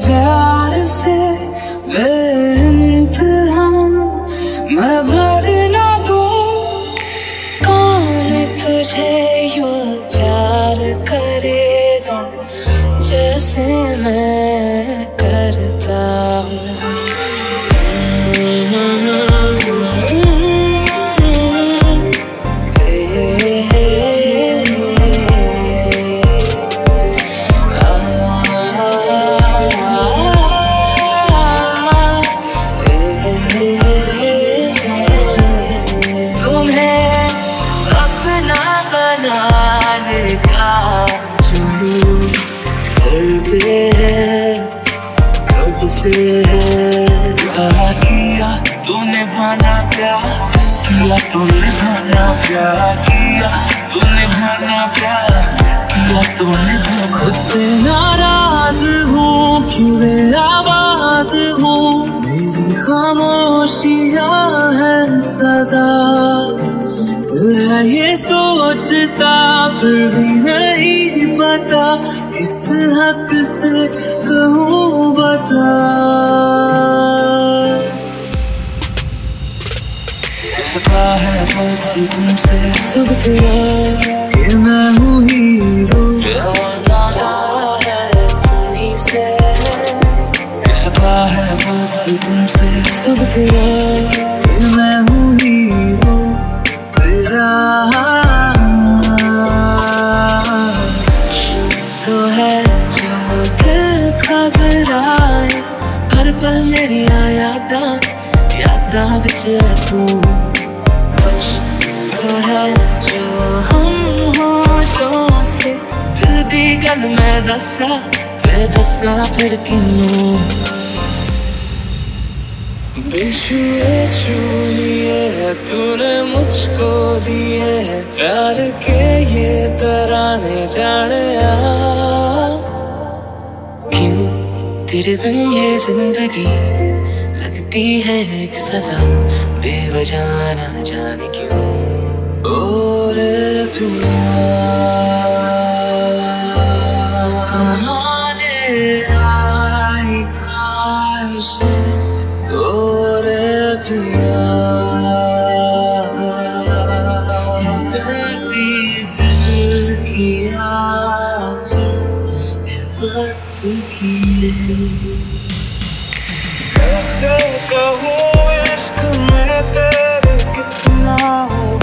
there. से है, किया तूने भाना प्यार किया तूने भाना प्यार किया तूने भाना प्यार किया तूने खुद से नाराज़ हूँ क्यों आवाज़ हूँ? सोचता फिर भी नहीं पता किस हक से कहूँ बता। है तुमसे सब तेरा ये मैं हूँ हीरो। कहता है तुमसे सब तेरा ये मैं तो है जो दिल घबराए हर पल मेरी यादा यादा बिच तू कुछ तो है जो हम होठों से, दिल दी गल मैं दसा ते दसा फिर किनू बिछुए तूने मुझको दिए प्यार के ये तराने जाने क्यों तेरे बिन ये ज़िंदगी लगती है एक सजा? बेवजह जाने क्यों? और कहाँ ले आई में तेरे कितना हूँ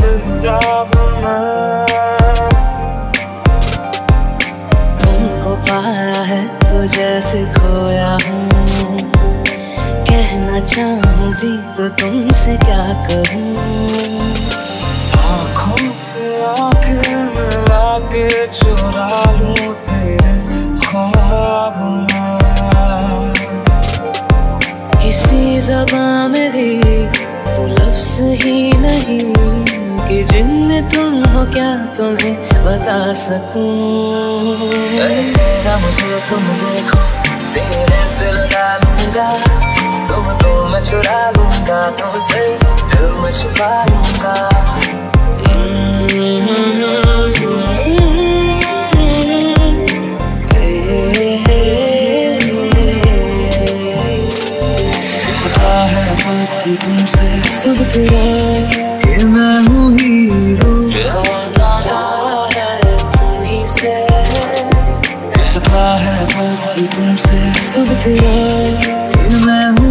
है तो जैसे खोया हूँ। कहना चाहूँ भी तो तुमसे क्या कहूँ? आँखों से आँखें मिला के चुरा लूँ। जिन तुम हो क्या तुम्हें बता सकूँ? ऐसे मुझे तुम देखो सीने से लगा दूँगा तुम तो मैं चुरा लूँगा तुमसे दिल में छुपा लूँगा। तुमसे सब तेरा तुमसे सब तेरा ये मैं हूँ